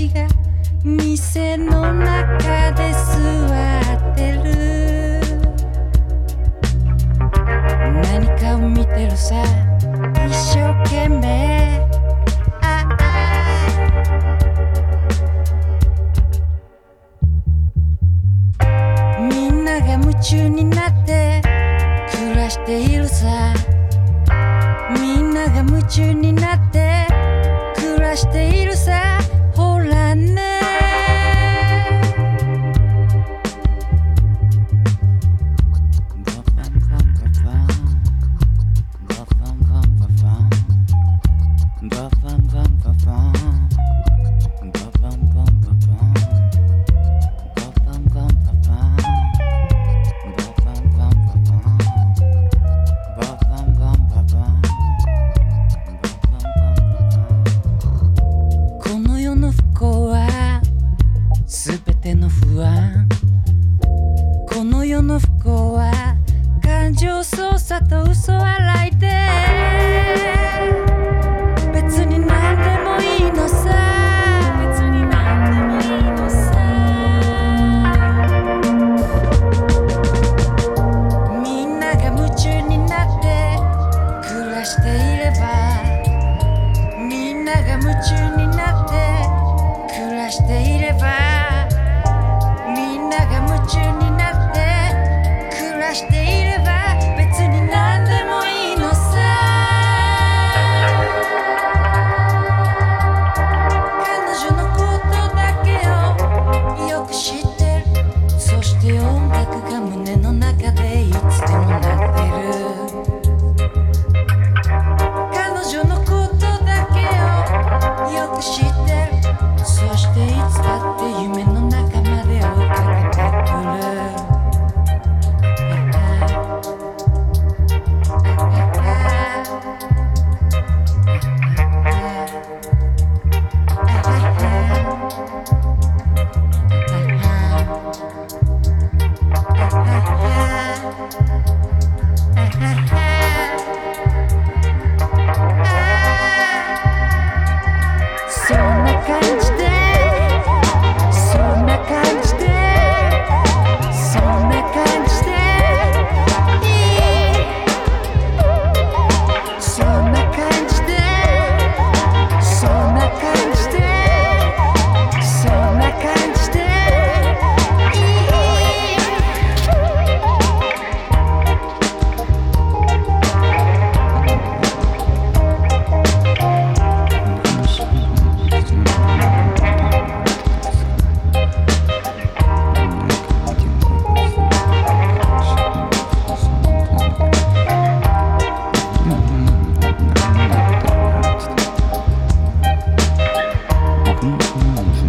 人主が店の中で座ってる。何かを見てるさ一生懸命。ああ。みんなが夢中になって暮らしているさ。みんなが夢中になって暮らしているさ。不安。この世の不幸は感情操作と嘘笑いで別に何でもいいのさ。別に何でもいいのさ。みんなが夢中になって暮らしていればみんなが夢中になって暮らしていればが Mm-hmm.